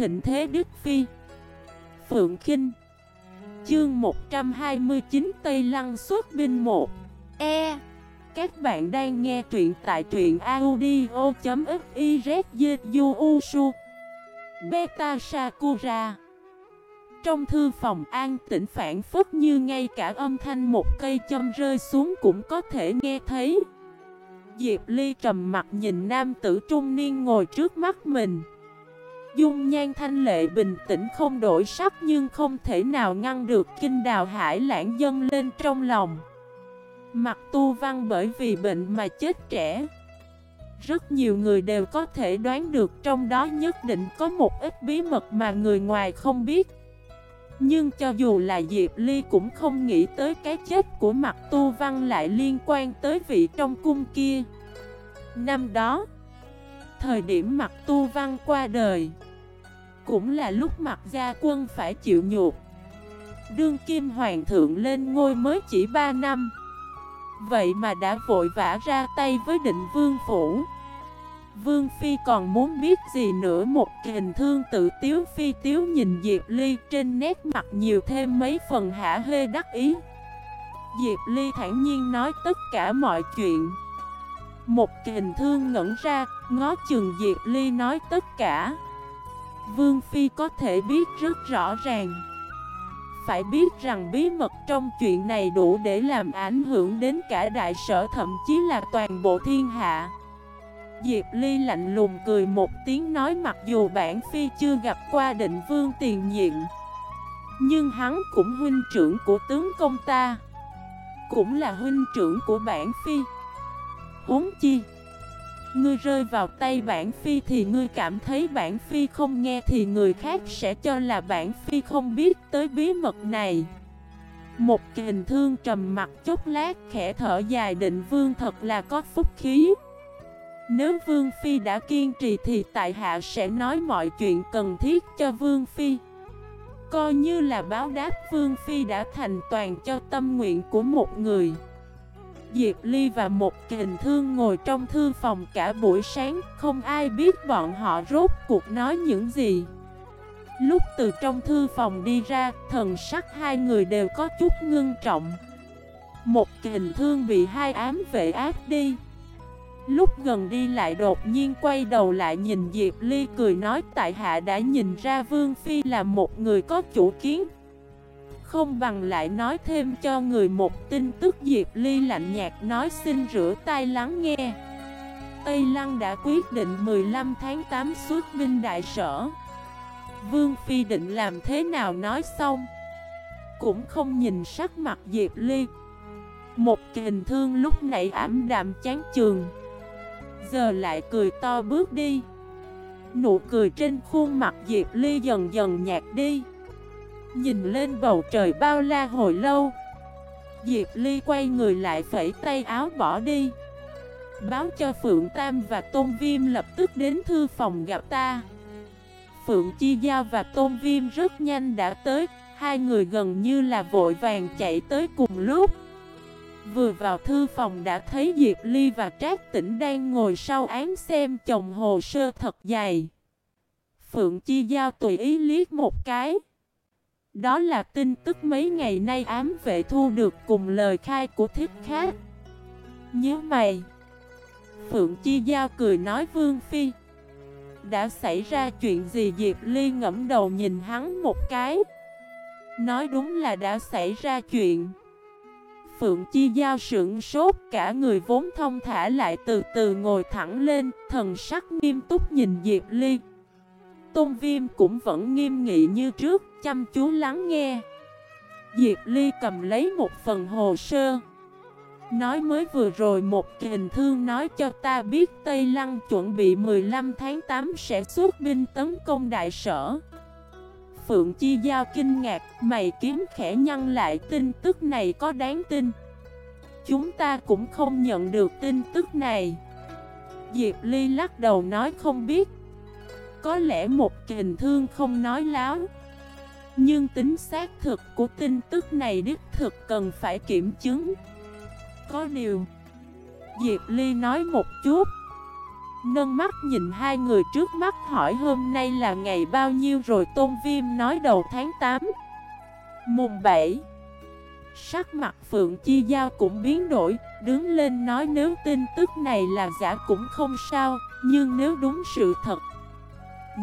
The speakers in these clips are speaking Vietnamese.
thịnh thế Đức Phi. Phượng Kinh. Chương 129 Tây Lăng xuất binh 1 E. Các bạn đang nghe truyện tại truyện audio.xyzu Beta Sakura. Trong thư phòng an tĩnh phản phất như ngay cả âm thanh một cây châm rơi xuống cũng có thể nghe thấy. Diệp Ly trầm mặt nhìn nam tử trung niên ngồi trước mắt mình. Dung nhan thanh lệ bình tĩnh không đổi sắc nhưng không thể nào ngăn được kinh đào hải lãng dâng lên trong lòng. Mặt tu văn bởi vì bệnh mà chết trẻ. Rất nhiều người đều có thể đoán được trong đó nhất định có một ít bí mật mà người ngoài không biết. Nhưng cho dù là Diệp Ly cũng không nghĩ tới cái chết của mặt tu văn lại liên quan tới vị trong cung kia. Năm đó, Thời điểm mặt tu văn qua đời cũng là lúc mặt gia quân phải chịu nhục. Đương kim hoàng thượng lên ngôi mới chỉ 3 năm. Vậy mà đã vội vã ra tay với định vương phủ. Vương Phi còn muốn biết gì nữa, Một hình thương tự tiếu phi tiếu nhìn Diệp Ly Trên nét mặt nhiều thêm mấy phần hả hê đắc ý. Diệp Ly thản nhiên nói tất cả mọi chuyện. Một hình thương ngẩn ra, Ngó chừng Diệp Ly nói tất cả. Vương Phi có thể biết rất rõ ràng. Phải biết rằng bí mật trong chuyện này đủ để làm ảnh hưởng đến cả đại sở, thậm chí là toàn bộ thiên hạ. Diệp Ly lạnh lùng cười một tiếng nói mặc dù bản phi chưa gặp qua định vương tiền nhiệm, Nhưng hắn cũng huynh trưởng của tướng công ta, Cũng là huynh trưởng của bản phi. Huống chi Ngươi rơi vào tay bản phi thì ngươi cảm thấy bản phi không nghe thì người khác sẽ cho là bản phi không biết tới bí mật này. Một hình thương trầm mặt chốc lát, khẽ thở dài, định vương thật là có phúc khí. Nếu vương phi đã kiên trì thì tại hạ sẽ nói mọi chuyện cần thiết cho vương phi. Coi như là báo đáp, vương phi đã thành toàn cho tâm nguyện của một người. Diệp Ly và một kình thương ngồi trong thư phòng cả buổi sáng, Không ai biết bọn họ rốt cuộc nói những gì. Lúc từ trong thư phòng đi ra, Thần sắc hai người đều có chút ngưng trọng. Một kình thương bị hai ám vệ áp đi. Lúc gần đi lại đột nhiên quay đầu lại nhìn Diệp Ly cười nói, Tại hạ đã nhìn ra Vương Phi là một người có chủ kiến không bằng lại nói thêm cho người một tin tức Diệp Ly lạnh nhạt nói xin rửa tay lắng nghe. Tây Lăng đã quyết định 15 tháng 8 xuất binh đại sở. Vương Phi định làm thế nào nói xong, Cũng không nhìn sắc mặt Diệp Ly. Một kình thương lúc nãy ảm đạm chán trường Giờ lại cười to bước đi. Nụ cười trên khuôn mặt Diệp Ly dần dần nhạt đi. Nhìn lên bầu trời bao la hồi lâu. Diệp Ly quay người lại phẩy tay áo bỏ đi. Báo cho Phượng Tam và Tôn Viêm lập tức đến thư phòng gặp ta. Phượng Chi Giao và Tôn Viêm rất nhanh đã tới. Hai người gần như là vội vàng chạy tới cùng lúc. Vừa vào thư phòng đã thấy Diệp Ly và Trác Tĩnh đang ngồi sau án xem chồng hồ sơ thật dày Phượng Chi Giao tùy ý liếc một cái đó là tin tức mấy ngày nay ám vệ thu được cùng lời khai của thiết khác. Nhớ mày. Phượng Chi Giao cười nói Vương Phi. Đã xảy ra chuyện gì Diệp Ly ngẫm đầu nhìn hắn một cái. Nói đúng là đã xảy ra chuyện. Phượng Chi Giao sững sốt, cả người vốn thông thả lại từ từ ngồi thẳng lên, Thần sắc nghiêm túc nhìn Diệp Ly. Tôn Viêm cũng vẫn nghiêm nghị như trước, chăm chú lắng nghe. Diệp Ly cầm lấy một phần hồ sơ. Nói mới vừa rồi một hình thương nói cho ta biết Tây Lăng chuẩn bị 15 tháng 8 sẽ xuất binh tấn công đại sở. Phượng Chi Giao kinh ngạc, mày kiếm khẽ nhăn lại tin tức này có đáng tin. Chúng ta cũng không nhận được tin tức này. Diệp Ly lắc đầu nói không biết. Có lẽ một kình thương không nói láo. Nhưng tính xác thực của tin tức này đích thực cần phải kiểm chứng. Có điều, Diệp Ly nói một chút. Nâng mắt nhìn hai người trước mắt hỏi hôm nay là ngày bao nhiêu rồi Tôn Viêm nói đầu tháng 8 Mùng 7 Sắc mặt Phượng Chi Giao cũng biến đổi, Đứng lên nói nếu tin tức này là giả cũng không sao, Nhưng nếu đúng sự thật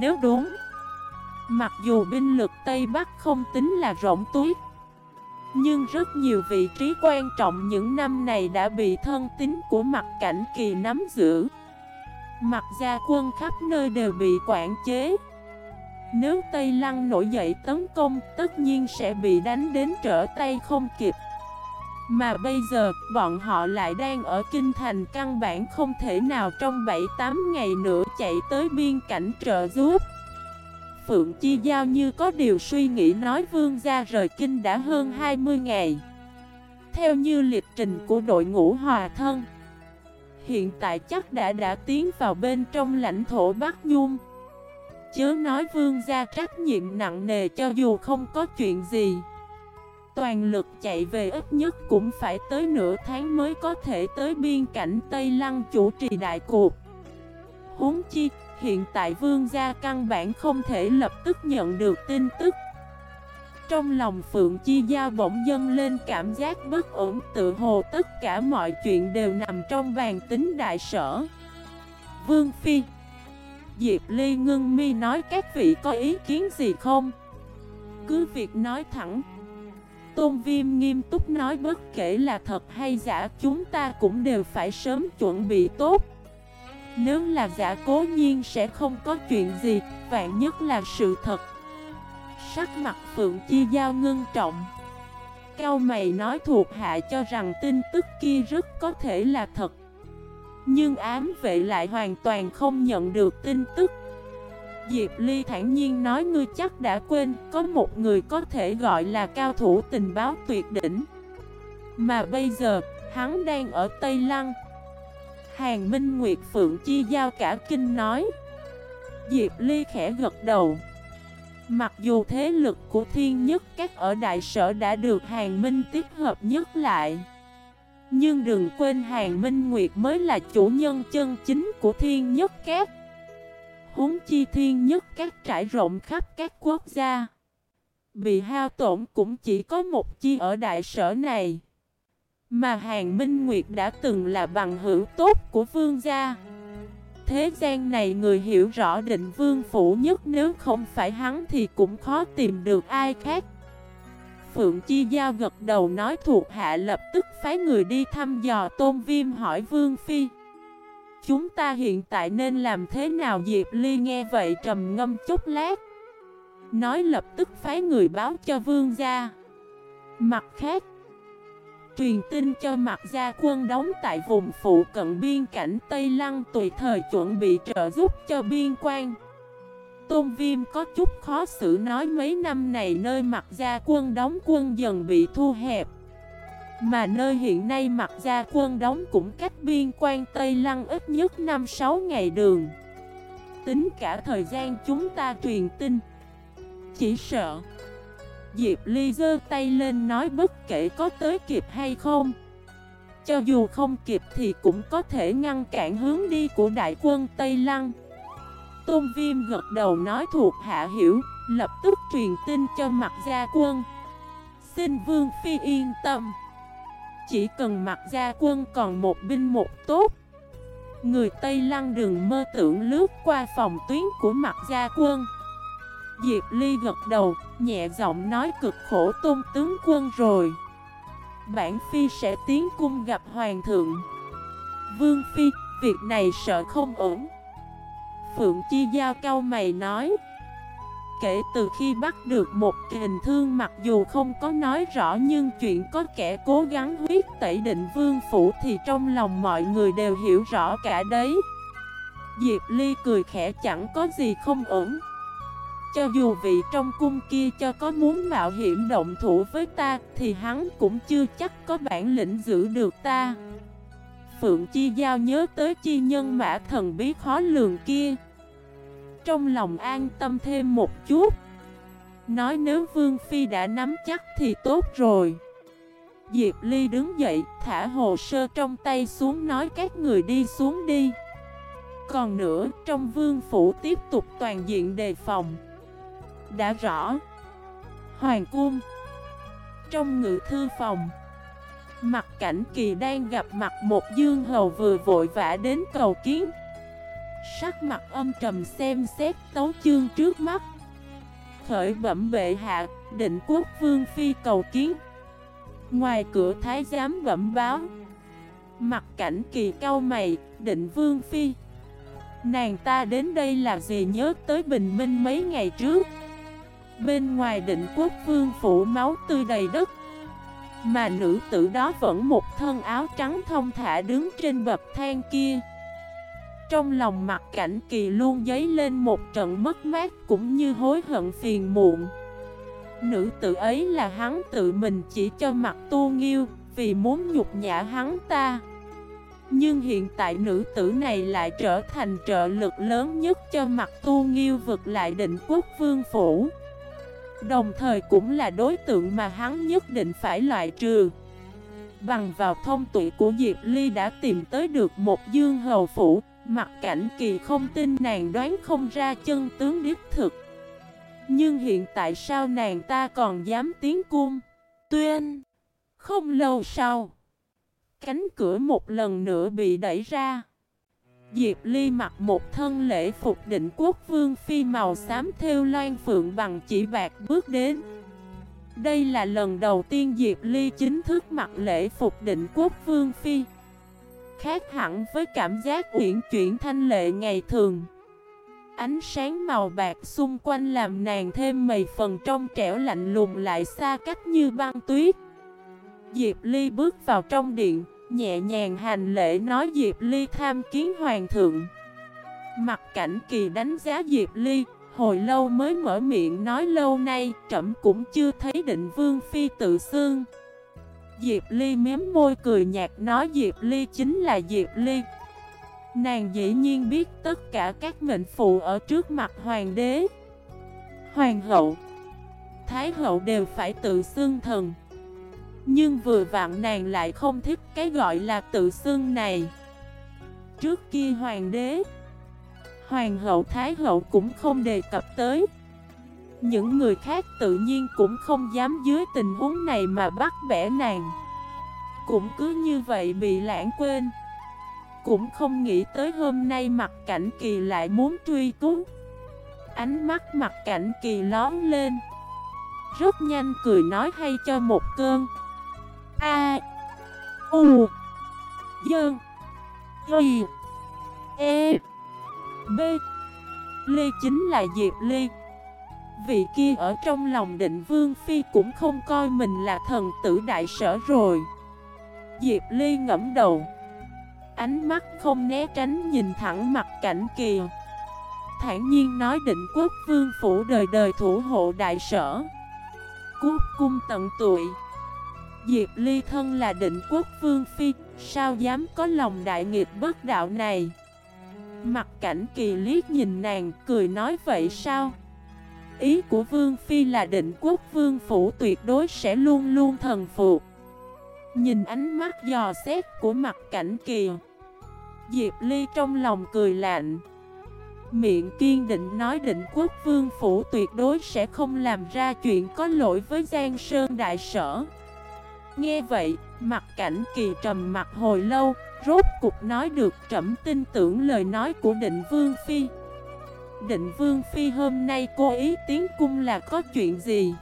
nếu đúng, Mặc dù binh lực Tây Bắc không tính là rộng tuyết, Nhưng rất nhiều vị trí quan trọng những năm này đã bị thân tín của mặt cảnh kỳ nắm giữ. Mặt gia quân khắp nơi đều bị quản chế. Nếu Tây Lăng nổi dậy tấn công, Tất nhiên sẽ bị đánh đến trở tay không kịp. Mà bây giờ, bọn họ lại đang ở Kinh Thành Căn bản không thể nào trong 7-8 ngày nữa chạy tới biên cảnh trợ giúp. Phượng Chi Giao như có điều suy nghĩ nói vương gia rời kinh đã hơn 20 ngày. Theo như lịch trình của đội ngũ hòa thân, Hiện tại chắc đã đã tiến vào bên trong lãnh thổ Bắc Nhung. Chớ nói vương gia trách nhiệm nặng nề cho dù không có chuyện gì. Toàn lực chạy về ít nhất cũng phải tới nửa tháng mới có thể tới biên cảnh Tây Lăng chủ trì đại cuộc. Huống chi, hiện tại vương gia căn bản không thể lập tức nhận được tin tức. Trong lòng Phượng Chi Giao bỗng dâng lên cảm giác bất ổn tự hồ tất cả mọi chuyện đều nằm trong bàn tính đại sở. Vương Phi Diệp Ly ngưng mi nói các vị có ý kiến gì không? Cứ việc nói thẳng Tôn Viêm nghiêm túc nói bất kể là thật hay giả chúng ta cũng đều phải sớm chuẩn bị tốt. Nếu là giả cố nhiên sẽ không có chuyện gì, vạn nhất là sự thật. Sắc mặt Phượng Chi Giao ngưng trọng. Cao mày nói thuộc hạ cho rằng tin tức kia rất có thể là thật. Nhưng ám vệ lại hoàn toàn không nhận được tin tức. Diệp Ly thản nhiên nói ngươi chắc đã quên Có một người có thể gọi là cao thủ tình báo tuyệt đỉnh. Mà bây giờ, hắn đang ở Tây Lăng. Hàng Minh Nguyệt Phượng Chi Giao cả kinh nói. Diệp Ly khẽ gật đầu. Mặc dù thế lực của thiên nhất các ở đại sở đã được hàng minh tiếp hợp nhất lại Nhưng đừng quên hàng minh nguyệt mới là chủ nhân chân chính của thiên nhất các. Húng chi thiên nhất các trải rộng khắp các quốc gia Bị hao tổn cũng chỉ có một chi ở đại sở này Mà hàng minh nguyệt đã từng là bằng hữu tốt của vương gia thế gian này người hiểu rõ định vương phủ nhất nếu không phải hắn thì cũng khó tìm được ai khác. Phượng Chi Giao gật đầu nói thuộc hạ lập tức phái người đi thăm dò tôn viêm hỏi vương phi. Chúng ta hiện tại nên làm thế nào Diệp Ly nghe vậy trầm ngâm chút lát. Nói lập tức phái người báo cho vương gia. Mặt khác, truyền tin cho mặt gia quân đóng tại vùng phụ cận biên cảnh Tây Lăng tùy thời chuẩn bị trợ giúp cho biên quan. Tôn Viêm có chút khó xử nói mấy năm này nơi mặt gia quân đóng quân dần bị thu hẹp. Mà nơi hiện nay mặt gia quân đóng cũng cách biên quan Tây Lăng ít nhất 5-6 ngày đường. Tính cả thời gian chúng ta truyền tin. Chỉ sợ Diệp Ly giơ tay lên nói bất kể có tới kịp hay không Cho dù không kịp thì cũng có thể ngăn cản hướng đi của đại quân Tây Lăng Tôn Viêm gật đầu nói thuộc hạ hiểu, Lập tức truyền tin cho mặt gia quân Xin Vương Phi yên tâm chỉ cần mặt gia quân còn một binh một tốt. Người Tây Lăng đừng mơ tưởng lướt qua phòng tuyến của mặt gia quân. Diệp Ly gật đầu, nhẹ giọng nói cực khổ tôn tướng quân rồi. Bản Phi sẽ tiến cung gặp Hoàng thượng. Vương Phi, việc này sợ không ổn. Phượng Chi Giao cao mày nói Kể từ khi bắt được một hình thương mặc dù không có nói rõ nhưng chuyện có kẻ cố gắng huyết tẩy định vương phủ thì trong lòng mọi người đều hiểu rõ cả đấy. Diệp Ly cười khẽ, chẳng có gì không ổn. Cho dù vị trong cung kia cho có muốn mạo hiểm động thủ với ta, Thì hắn cũng chưa chắc có bản lĩnh giữ được ta. Phượng Chi Giao nhớ tới chi nhân mã thần bí khó lường kia. Trong lòng an tâm thêm một chút. Nói nếu Vương Phi đã nắm chắc thì tốt rồi. Diệp Ly đứng dậy thả hồ sơ trong tay xuống nói các người đi xuống đi. Còn nữa, trong vương phủ tiếp tục toàn diện đề phòng. Đã rõ. Hoàng cung. Trong ngự thư phòng. Mặt cảnh kỳ đang gặp mặt một dương hầu vừa vội vã đến cầu kiến. Sắc mặt âm trầm xem xét tấu chương trước mắt. Khởi bẩm bệ hạ, định quốc vương phi cầu kiến. Ngoài cửa thái giám bẩm báo. Mặt cảnh kỳ cao mày, định vương phi. Nàng ta đến đây là gì nhớ tới bình minh mấy ngày trước. Bên ngoài định quốc vương phủ máu tươi đầy đất. Mà nữ tử đó vẫn một thân áo trắng thông thả đứng trên bậc thang kia. Trong lòng mặt cảnh kỳ luôn dấy lên một trận mất mát cũng như hối hận phiền muộn. Nữ tử ấy là hắn tự mình chỉ cho mặt tu nghiêu Vì muốn nhục nhã hắn ta. Nhưng hiện tại nữ tử này lại trở thành trợ lực lớn nhất cho mặt tu nghiêu vực lại định quốc vương phủ. Đồng thời cũng là đối tượng mà hắn nhất định phải loại trừ. Bằng vào thông tụy của Diệp Ly đã tìm tới được một dương hầu phủ Mặt cảnh kỳ không tin nàng đoán không ra chân tướng đích thực. Nhưng hiện tại sao nàng ta còn dám tiến cung? Tuyên! Không lâu sau, Cánh cửa một lần nữa bị đẩy ra. Diệp Ly mặc một thân lễ phục định quốc vương phi màu xám theo loan phượng bằng chỉ bạc bước đến. Đây là lần đầu tiên Diệp Ly chính thức mặc lễ phục định quốc vương phi. Khác hẳn với cảm giác uyển chuyển thanh lệ ngày thường. Ánh sáng màu bạc xung quanh làm nàng thêm mầy phần trong trẻo lạnh lùng lại xa cách như băng tuyết. Diệp Ly bước vào trong điện, Nhẹ nhàng hành lễ nói Diệp Ly tham kiến hoàng thượng. Mặt cảnh kỳ đánh giá Diệp Ly, Hồi lâu mới mở miệng nói lâu nay, trẫm cũng chưa thấy định vương phi tự xương Diệp Ly miếm môi cười nhạt nói Diệp Ly chính là Diệp Ly. Nàng dĩ nhiên biết tất cả các mệnh phụ ở trước mặt hoàng đế. Hoàng hậu, Thái hậu đều phải tự xưng thần. Nhưng vừa vặn nàng lại không thích cái gọi là tự xưng này. Trước kia hoàng đế, Hoàng hậu thái hậu cũng không đề cập tới. Những người khác tự nhiên cũng không dám dưới tình huống này mà bắt bẻ nàng. Cũng cứ như vậy bị lãng quên. Cũng không nghĩ tới hôm nay mặt cảnh kỳ lại muốn truy cứu. Ánh mắt mặt cảnh kỳ lón lên. Rất nhanh cười nói hay cho một cơn. A. U. Dơn. Y. E. B. Lê chính là Diệp Lê. Vị kia ở trong lòng định Vương Phi cũng không coi mình là thần tử đại sở rồi. Diệp Ly ngẫm đầu. Ánh mắt không né tránh nhìn thẳng mặt cảnh kìa. Thản nhiên nói định quốc vương phủ đời đời thủ hộ đại sở. Quốc cung tận tuổi Diệp Ly thân là định quốc vương phi, sao dám có lòng đại nghiệp bất đạo này? Mặt cảnh kỳ liếc nhìn nàng, cười nói vậy sao? Ý của vương phi là định quốc vương phủ tuyệt đối sẽ luôn luôn thần phục. Nhìn ánh mắt dò xét của mặt cảnh kỳ Diệp Ly trong lòng cười lạnh Miệng kiên định nói định quốc vương phủ tuyệt đối sẽ không làm ra chuyện có lỗi với Giang Sơn Đại Sở Nghe vậy, mặt cảnh kỳ trầm mặt hồi lâu, rốt cục nói được trẫm tin tưởng lời nói của định vương phi. Định vương phi hôm nay cô ý tiến cung là có chuyện gì?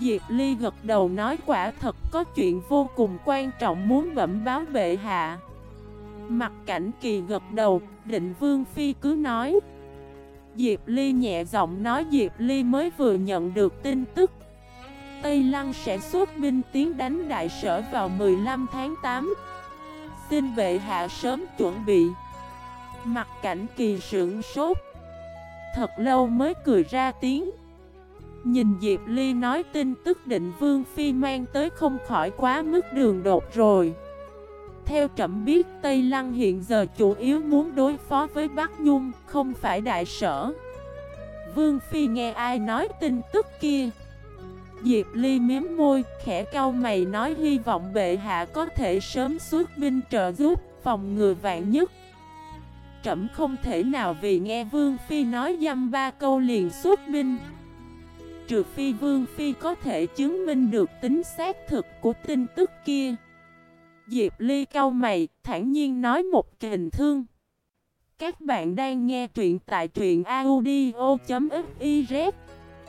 Diệp Ly gật đầu nói quả thật có chuyện vô cùng quan trọng muốn bẩm báo bệ hạ. Mặt cảnh kỳ gật đầu, định vương phi cứ nói. Diệp Ly nhẹ giọng nói Diệp Ly mới vừa nhận được tin tức Tây Lăng sẽ xuất binh tiến đánh đại sở vào 15 tháng 8 Xin bệ hạ sớm chuẩn bị Mặt cảnh kỳ sưởng sốt Thật lâu mới cười ra tiếng. Nhìn Diệp Ly nói tin tức định Vương Phi mang tới không khỏi quá mức đường đột rồi. Theo trẫm biết Tây Lăng hiện giờ chủ yếu muốn đối phó với Bắc Nhung Không phải đại sở. Vương Phi nghe ai nói tin tức kia? Diệp Ly miếm môi, khẽ cau mày nói hy vọng bệ hạ có thể sớm xuất binh trợ giúp, phòng ngừa vạn nhất trẫm không thể nào vì nghe Vương Phi nói dăm ba câu liền xuất binh. Trừ phi Vương Phi có thể chứng minh được tính xác thực của tin tức kia. Diệp Ly cau mày, thản nhiên nói một kình thương. Các bạn đang nghe truyện tại truyện audio.fif